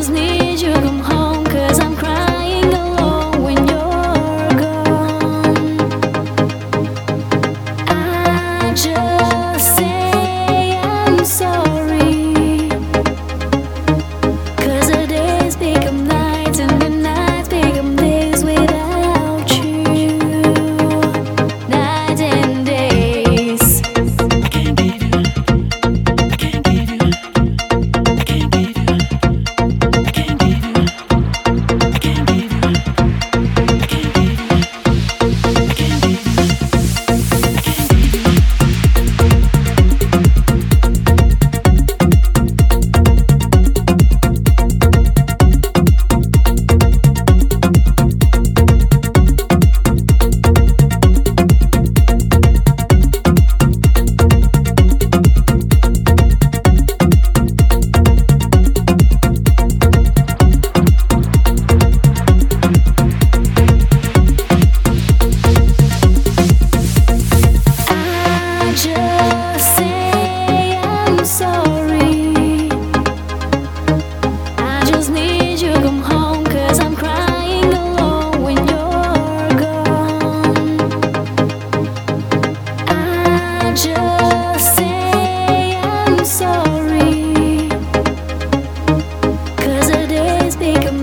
just need you. Cause the days become